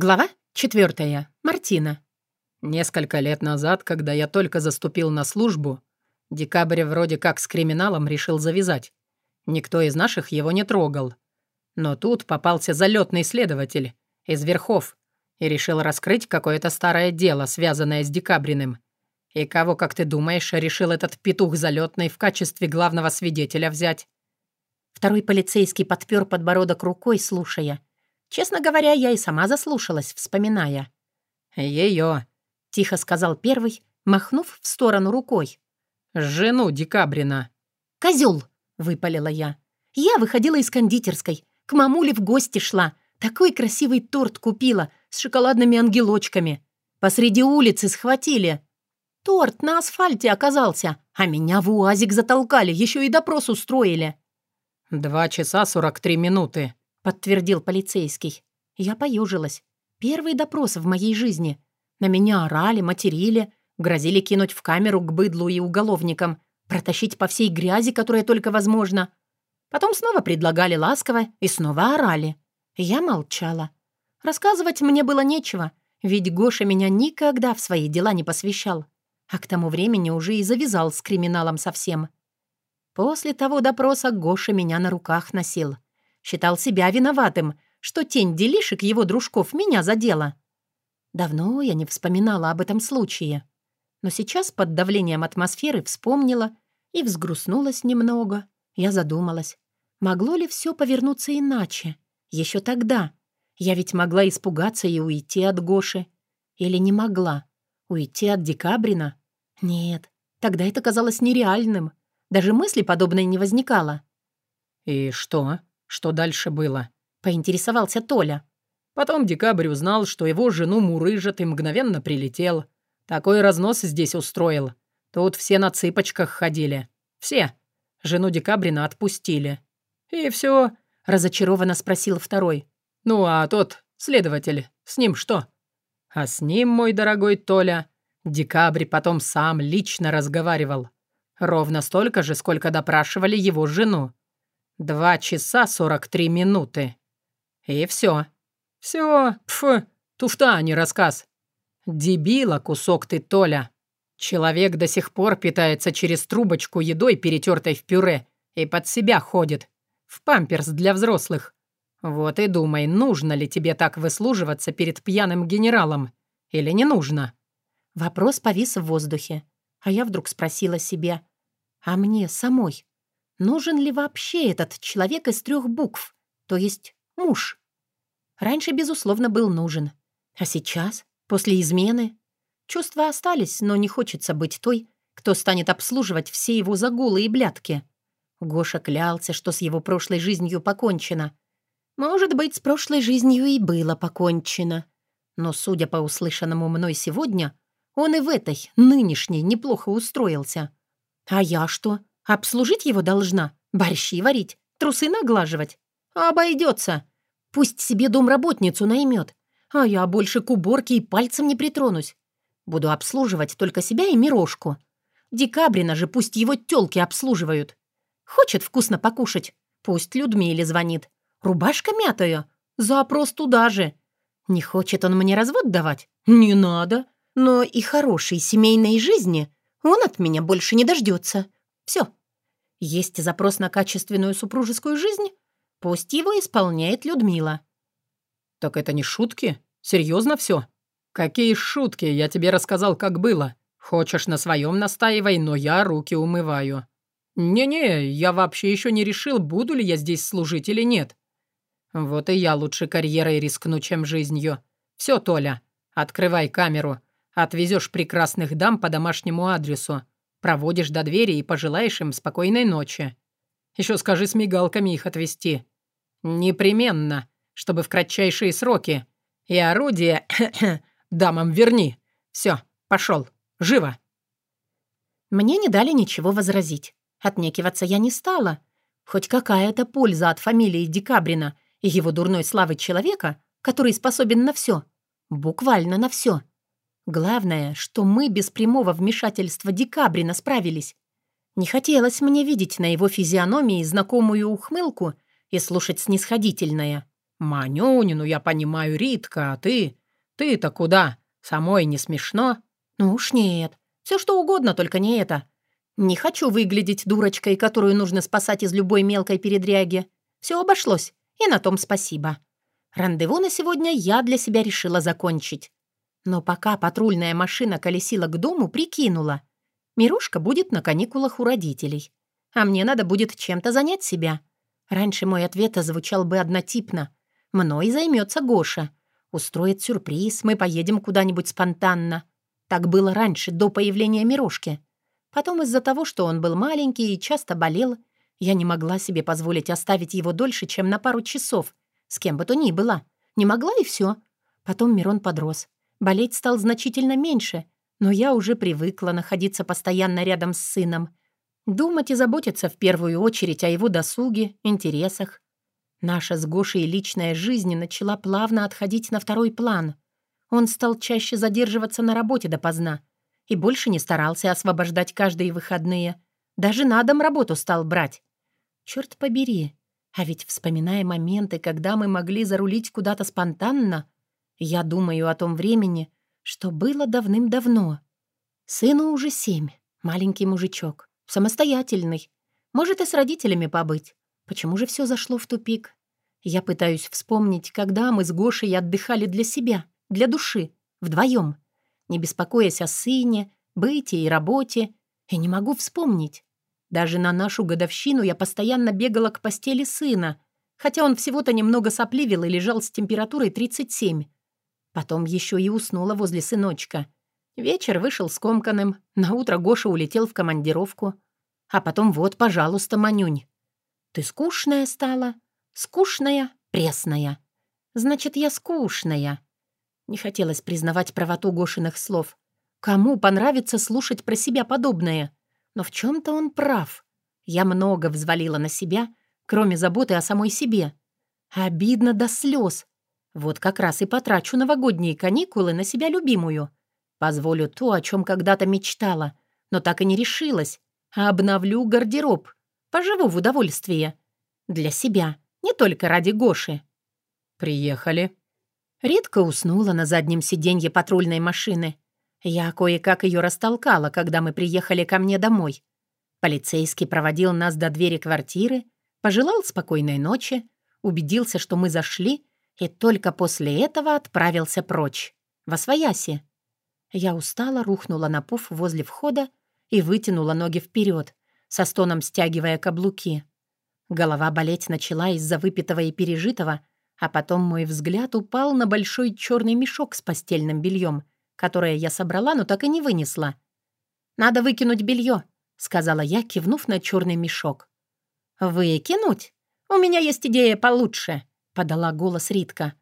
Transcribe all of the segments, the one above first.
Глава четвертая. Мартина. Несколько лет назад, когда я только заступил на службу, Декабрь вроде как с криминалом решил завязать. Никто из наших его не трогал. Но тут попался залетный следователь из верхов и решил раскрыть какое-то старое дело, связанное с Декабриным. И кого, как ты думаешь, решил этот петух залетный в качестве главного свидетеля взять? Второй полицейский подпер подбородок рукой, слушая. Честно говоря, я и сама заслушалась, вспоминая. «Ее», — тихо сказал первый, махнув в сторону рукой. «Жену Декабрина». «Козёл!» — выпалила я. «Я выходила из кондитерской, к мамуле в гости шла, такой красивый торт купила с шоколадными ангелочками. Посреди улицы схватили. Торт на асфальте оказался, а меня в УАЗик затолкали, еще и допрос устроили». «Два часа сорок три минуты», подтвердил полицейский. Я поюжилась. Первый допрос в моей жизни. На меня орали, материли, грозили кинуть в камеру к быдлу и уголовникам, протащить по всей грязи, которая только возможно. Потом снова предлагали ласково и снова орали. Я молчала. Рассказывать мне было нечего, ведь Гоша меня никогда в свои дела не посвящал. А к тому времени уже и завязал с криминалом совсем. После того допроса Гоша меня на руках носил — Считал себя виноватым, что тень делишек его дружков меня задела. Давно я не вспоминала об этом случае. Но сейчас под давлением атмосферы вспомнила и взгрустнулась немного. Я задумалась, могло ли все повернуться иначе? Еще тогда. Я ведь могла испугаться и уйти от Гоши. Или не могла? Уйти от Декабрина? Нет, тогда это казалось нереальным. Даже мысли подобной не возникало. «И что?» Что дальше было? Поинтересовался Толя. Потом Декабрь узнал, что его жену мурыжат и мгновенно прилетел. Такой разнос здесь устроил. Тут все на цыпочках ходили. Все. Жену Декабрина отпустили. И все. разочарованно спросил второй. Ну а тот, следователь, с ним что? А с ним, мой дорогой Толя, Декабрь потом сам лично разговаривал. Ровно столько же, сколько допрашивали его жену. Два часа сорок три минуты. И все. Все, пф, туфта, а не рассказ. Дебила кусок ты, Толя. Человек до сих пор питается через трубочку едой, перетертой в пюре, и под себя ходит. В памперс для взрослых. Вот и думай, нужно ли тебе так выслуживаться перед пьяным генералом или не нужно. Вопрос повис в воздухе, а я вдруг спросила себя, а мне самой Нужен ли вообще этот человек из трех букв, то есть муж? Раньше, безусловно, был нужен. А сейчас, после измены, чувства остались, но не хочется быть той, кто станет обслуживать все его загулы и блядки. Гоша клялся, что с его прошлой жизнью покончено. Может быть, с прошлой жизнью и было покончено. Но, судя по услышанному мной сегодня, он и в этой, нынешней, неплохо устроился. А я что? Обслужить его должна, борщи варить, трусы наглаживать. Обойдется. Пусть себе домработницу наймет, а я больше к уборке и пальцем не притронусь. Буду обслуживать только себя и Мирошку. Декабрина же пусть его тёлки обслуживают. Хочет вкусно покушать, пусть Людмиле звонит. Рубашка мятая, запрос туда же. Не хочет он мне развод давать? Не надо. Но и хорошей семейной жизни он от меня больше не дождется. Все, есть запрос на качественную супружескую жизнь? Пусть его исполняет Людмила». «Так это не шутки? Серьезно все? «Какие шутки? Я тебе рассказал, как было. Хочешь на своем настаивай, но я руки умываю». «Не-не, я вообще еще не решил, буду ли я здесь служить или нет». «Вот и я лучше карьерой рискну, чем жизнью. Все, Толя, открывай камеру. Отвезешь прекрасных дам по домашнему адресу. Проводишь до двери и пожелаешь им спокойной ночи. Еще скажи с мигалками их отвезти. Непременно, чтобы в кратчайшие сроки. И орудие дамам верни. Все, пошел, живо. Мне не дали ничего возразить. Отнекиваться я не стала. Хоть какая-то польза от фамилии Декабрина и его дурной славы человека, который способен на все. Буквально на все. Главное, что мы без прямого вмешательства Декабрина справились. Не хотелось мне видеть на его физиономии знакомую ухмылку и слушать снисходительное. «Манюнь, ну я понимаю, Ритка, а ты? Ты-то куда? Самой не смешно?» «Ну уж нет. Все что угодно, только не это. Не хочу выглядеть дурочкой, которую нужно спасать из любой мелкой передряги. Все обошлось, и на том спасибо. Рандеву на сегодня я для себя решила закончить. Но пока патрульная машина колесила к дому, прикинула. Мирушка будет на каникулах у родителей. А мне надо будет чем-то занять себя. Раньше мой ответ звучал бы однотипно. Мной займется Гоша. Устроит сюрприз, мы поедем куда-нибудь спонтанно. Так было раньше, до появления Мирошки. Потом из-за того, что он был маленький и часто болел, я не могла себе позволить оставить его дольше, чем на пару часов, с кем бы то ни было. Не могла и все. Потом Мирон подрос. Болеть стал значительно меньше, но я уже привыкла находиться постоянно рядом с сыном. Думать и заботиться в первую очередь о его досуге, интересах. Наша с Гошей личная жизнь начала плавно отходить на второй план. Он стал чаще задерживаться на работе допоздна и больше не старался освобождать каждые выходные. Даже на дом работу стал брать. Черт побери, а ведь вспоминая моменты, когда мы могли зарулить куда-то спонтанно, я думаю о том времени, что было давным-давно. Сыну уже семь, маленький мужичок, самостоятельный. Может и с родителями побыть. Почему же все зашло в тупик? Я пытаюсь вспомнить, когда мы с Гошей отдыхали для себя, для души, вдвоем, не беспокоясь о сыне, быте и работе, и не могу вспомнить. Даже на нашу годовщину я постоянно бегала к постели сына, хотя он всего-то немного сопливил и лежал с температурой 37. Потом еще и уснула возле сыночка. Вечер вышел скомканным, наутро Гоша улетел в командировку. А потом вот, пожалуйста, Манюнь. Ты скучная стала? Скучная, пресная. Значит, я скучная. Не хотелось признавать правоту Гошиных слов. Кому понравится слушать про себя подобное? Но в чем-то он прав. Я много взвалила на себя, кроме заботы о самой себе. Обидно до слез, вот как раз и потрачу новогодние каникулы на себя любимую. Позволю то, о чем когда-то мечтала, но так и не решилась. А обновлю гардероб. Поживу в удовольствие. Для себя, не только ради Гоши. «Приехали». Ритка уснула на заднем сиденье патрульной машины. Я кое-как ее растолкала, когда мы приехали ко мне домой. Полицейский проводил нас до двери квартиры, пожелал спокойной ночи, убедился, что мы зашли и только после этого отправился прочь, во свояси. Я устала, рухнула на пуф возле входа и вытянула ноги вперед, со стоном стягивая каблуки. Голова болеть начала из-за выпитого и пережитого, а потом мой взгляд упал на большой черный мешок с постельным бельем, которое я собрала, но так и не вынесла. «Надо выкинуть белье», — сказала я, кивнув на черный мешок. «Выкинуть? У меня есть идея получше», подала голос Ритка.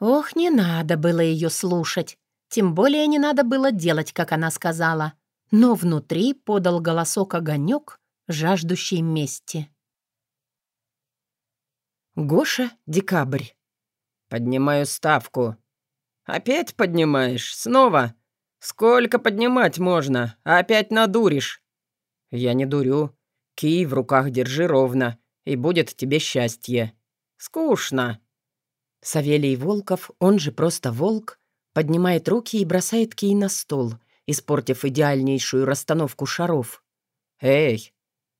Ох, не надо было ее слушать. Тем более не надо было делать, как она сказала. Но внутри подал голосок огонек, жаждущий мести. Гоша, декабрь. Поднимаю ставку. Опять поднимаешь? Снова? Сколько поднимать можно? Опять надуришь. Я не дурю. Кий в руках держи ровно, и будет тебе счастье. Скучно. Савелий Волков, он же просто Волк, поднимает руки и бросает кий на стол, испортив идеальнейшую расстановку шаров. «Эй,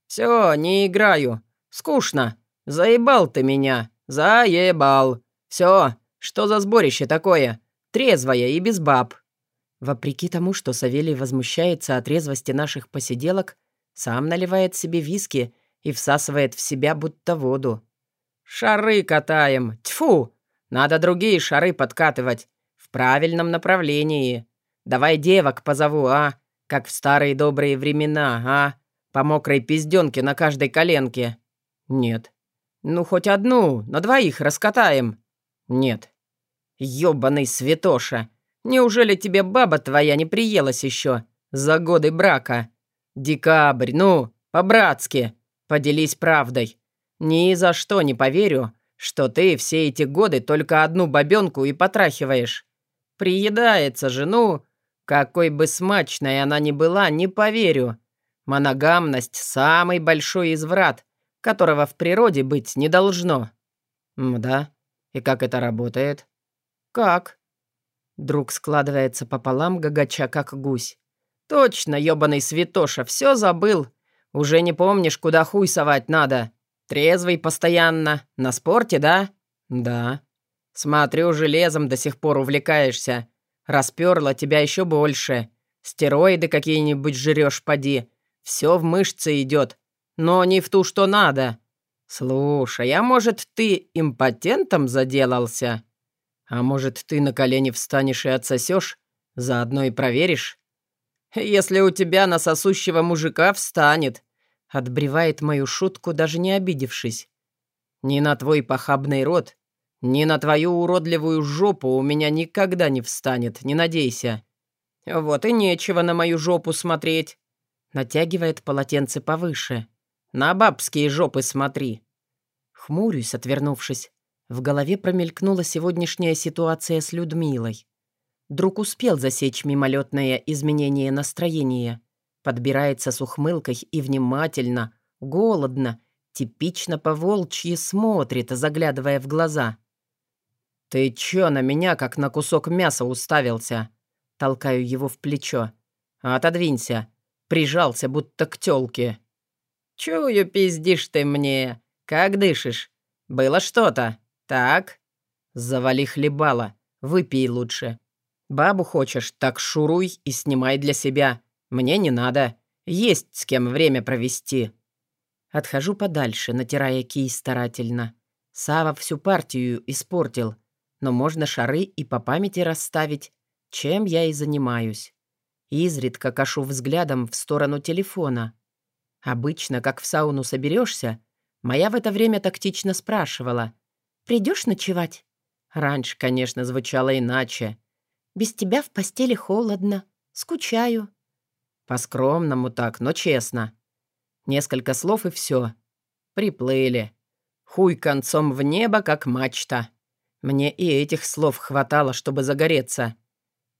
все, не играю. Скучно. Заебал ты меня. Заебал. Все, что за сборище такое? Трезвое и без баб». Вопреки тому, что Савелий возмущается от резвости наших посиделок, сам наливает себе виски и всасывает в себя будто воду. «Шары катаем! Тьфу! Надо другие шары подкатывать. В правильном направлении. Давай девок позову, а? Как в старые добрые времена, а? По мокрой пизденке на каждой коленке. Нет. Ну, хоть одну, на двоих раскатаем. Нет. Ёбаный святоша. Неужели тебе баба твоя не приелась еще за годы брака? Декабрь, ну, по-братски. Поделись правдой. Ни за что не поверю, что ты все эти годы только одну бабенку и потрахиваешь. Приедается жену, какой бы смачной она ни была, не поверю. Моногамность — самый большой изврат, которого в природе быть не должно. Мда, И как это работает?» «Как?» Друг складывается пополам, гагача как гусь. «Точно, ёбаный святоша, все забыл. Уже не помнишь, куда хуй совать надо. Трезвый постоянно. На спорте, да?» «Да». «Смотрю, железом до сих пор увлекаешься. Расперла тебя еще больше. Стероиды какие-нибудь жрешь, поди. Все в мышцы идет, но не в ту, что надо. Слушай, а может, ты импотентом заделался?» А может, ты на колени встанешь и отсосешь? Заодно и проверишь? Если у тебя на сосущего мужика встанет, отбревает мою шутку, даже не обидевшись. Ни на твой похабный рот, ни на твою уродливую жопу у меня никогда не встанет, не надейся. Вот и нечего на мою жопу смотреть. Натягивает полотенце повыше. На бабские жопы смотри. Хмурюсь, отвернувшись. В голове промелькнула сегодняшняя ситуация с Людмилой. Друг успел засечь мимолетное изменение настроения. Подбирается с ухмылкой и внимательно, голодно, типично по-волчьи смотрит, заглядывая в глаза. «Ты чё на меня, как на кусок мяса уставился?» Толкаю его в плечо. «Отодвинься!» Прижался, будто к тёлке. «Чую, пиздишь ты мне! Как дышишь? Было что-то?» «Так, завали хлебала, выпей лучше. Бабу хочешь, так шуруй и снимай для себя. Мне не надо, есть с кем время провести». Отхожу подальше, натирая кий старательно. Сава всю партию испортил, но можно шары и по памяти расставить, чем я и занимаюсь. Изредка кашу взглядом в сторону телефона. Обычно, как в сауну соберешься, моя в это время тактично спрашивала, Придешь ночевать?» Раньше, конечно, звучало иначе. «Без тебя в постели холодно. Скучаю». По-скромному так, но честно. Несколько слов и все. Приплыли. Хуй концом в небо, как мачта. Мне и этих слов хватало, чтобы загореться.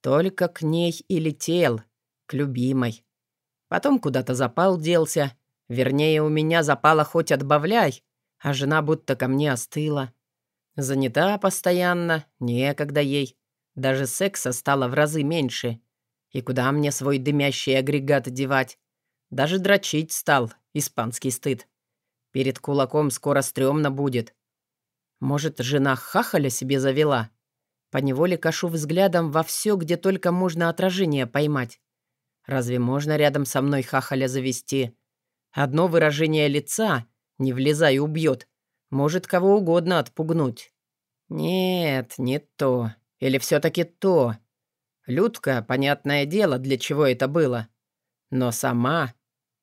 Только к ней и летел, к любимой. Потом куда-то запал делся. Вернее, у меня запала хоть отбавляй, а жена будто ко мне остыла. Занята постоянно, некогда ей. Даже секса стало в разы меньше. И куда мне свой дымящий агрегат девать? Даже дрочить стал, испанский стыд. Перед кулаком скоро стрёмно будет. Может, жена хахаля себе завела? Поневоле кашу взглядом во все, где только можно отражение поймать. Разве можно рядом со мной хахаля завести? Одно выражение лица, не влезай, убьет, может кого угодно отпугнуть. Нет, не то. Или все-таки то. Людка, понятное дело, для чего это было. Но сама,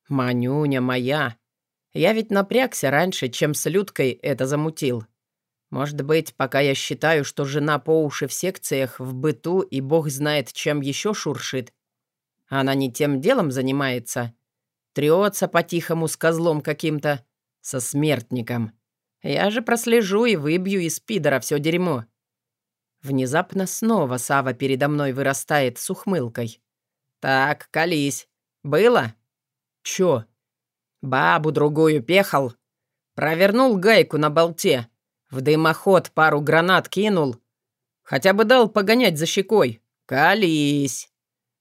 Манюня моя, я ведь напрягся раньше, чем с Людкой это замутил. Может быть, пока я считаю, что жена по уши в секциях, в быту и бог знает, чем еще шуршит. Она не тем делом занимается. Трется по-тихому с козлом каким-то, со смертником. Я же прослежу и выбью из пидора все дерьмо. Внезапно снова Сава передо мной вырастает с ухмылкой. «Так, колись. Было?» «Чё?» «Бабу другую пехал. Провернул гайку на болте. В дымоход пару гранат кинул. Хотя бы дал погонять за щекой. Колись!»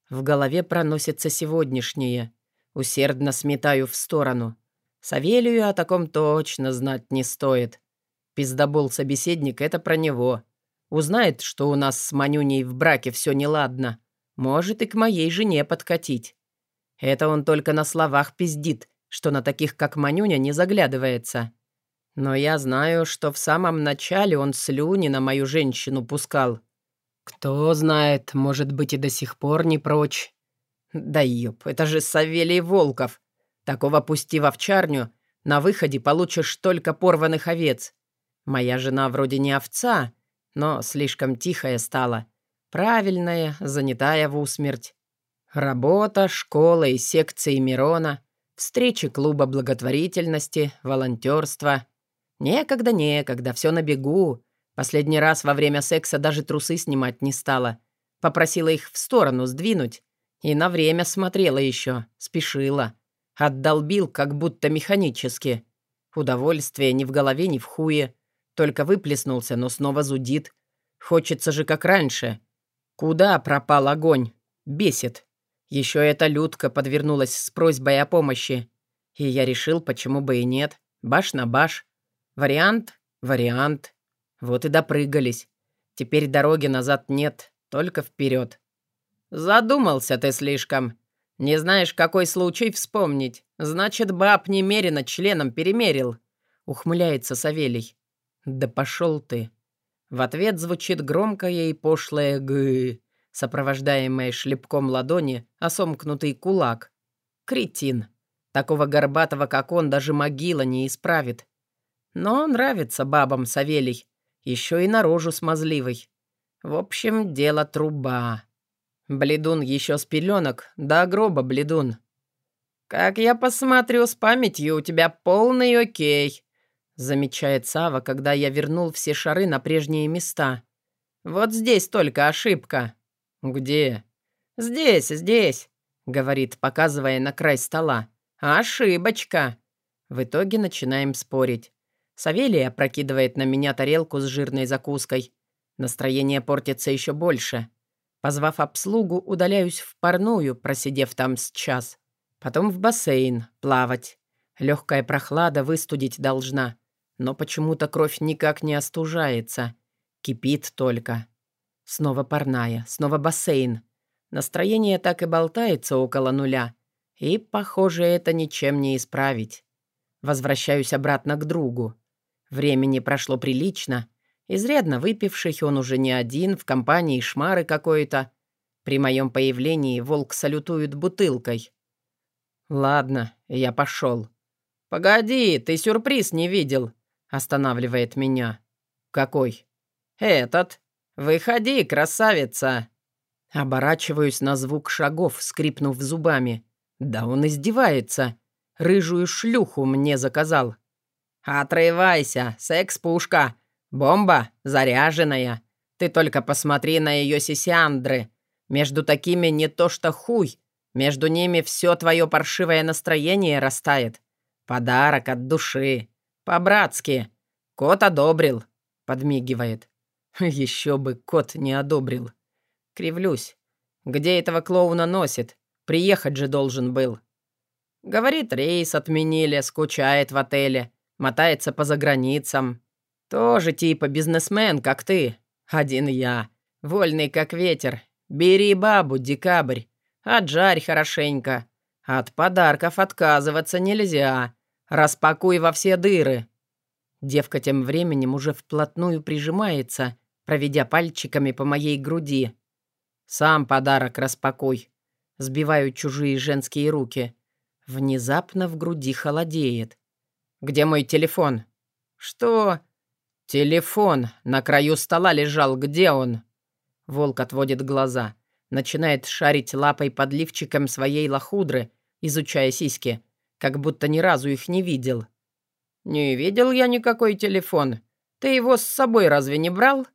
В голове проносится сегодняшнее. Усердно сметаю в сторону. Савелию о таком точно знать не стоит. Пиздобол-собеседник — это про него. Узнает, что у нас с Манюней в браке все неладно. Может и к моей жене подкатить. Это он только на словах пиздит, что на таких, как Манюня, не заглядывается. Но я знаю, что в самом начале он слюни на мою женщину пускал. Кто знает, может быть, и до сих пор не прочь. Да ёб, это же Савелий Волков. Такого пусти в овчарню, на выходе получишь только порванных овец. Моя жена вроде не овца, но слишком тихая стала. Правильная, занятая в усмерть. Работа, школа и секции Мирона, встречи клуба благотворительности, волонтерство. Некогда, некогда, все на бегу. Последний раз во время секса даже трусы снимать не стала. Попросила их в сторону сдвинуть. И на время смотрела еще, спешила. Отдолбил, как будто механически. Удовольствие ни в голове, ни в хуе. Только выплеснулся, но снова зудит. Хочется же как раньше. Куда пропал огонь? Бесит. Еще эта Людка подвернулась с просьбой о помощи. И я решил, почему бы и нет. Баш на баш. Вариант? Вариант. Вот и допрыгались. Теперь дороги назад нет, только вперед. Задумался ты слишком. Не знаешь, какой случай вспомнить. Значит, баб немерено членом перемерил. Ухмыляется Савелий. Да пошел ты. В ответ звучит громкое и пошлое «г», сопровождаемое шлепком ладони, а сомкнутый кулак. Кретин. Такого горбатого, как он, даже могила не исправит. Но нравится бабам Савелий. Еще и на рожу смазливый. В общем, дело труба. Бледун еще с пеленок, до гроба бледун. «Как я посмотрю, с памятью у тебя полный окей», замечает Сава, когда я вернул все шары на прежние места. «Вот здесь только ошибка». «Где?» «Здесь, здесь», — говорит, показывая на край стола. «Ошибочка». В итоге начинаем спорить. Савелий опрокидывает на меня тарелку с жирной закуской. Настроение портится еще больше. Позвав обслугу, удаляюсь в парную, просидев там с час. Потом в бассейн, плавать. Легкая прохлада выстудить должна. Но почему-то кровь никак не остужается. Кипит только. Снова парная, снова бассейн. Настроение так и болтается около нуля. И, похоже, это ничем не исправить. Возвращаюсь обратно к другу. Времени прошло прилично. Изрядно выпивший, он уже не один, в компании шмары какой-то. При моем появлении волк салютует бутылкой. «Ладно, я пошел. «Погоди, ты сюрприз не видел», — останавливает меня. «Какой?» «Этот. Выходи, красавица!» Оборачиваюсь на звук шагов, скрипнув зубами. Да он издевается. Рыжую шлюху мне заказал. «Отрывайся, секс-пушка. Бомба заряженная. Ты только посмотри на ее сисяндры. Между такими не то что хуй. Между ними все твое паршивое настроение растает. Подарок от души. По-братски. Кот одобрил. Подмигивает. Еще бы кот не одобрил. Кривлюсь. Где этого клоуна носит? Приехать же должен был. Говорит, рейс отменили, скучает в отеле, мотается по заграницам. Тоже типа бизнесмен, как ты. Один я. Вольный, как ветер. Бери бабу, декабрь. Отжарь хорошенько. От подарков отказываться нельзя. Распакуй во все дыры. Девка тем временем уже вплотную прижимается, проведя пальчиками по моей груди. Сам подарок распакуй. Сбиваю чужие женские руки. Внезапно в груди холодеет. «Где мой телефон?» «Что?» «Телефон на краю стола лежал. Где он?» Волк отводит глаза. Начинает шарить лапой под лифчиком своей лохудры, изучая сиськи, как будто ни разу их не видел. «Не видел я никакой телефон. Ты его с собой разве не брал?»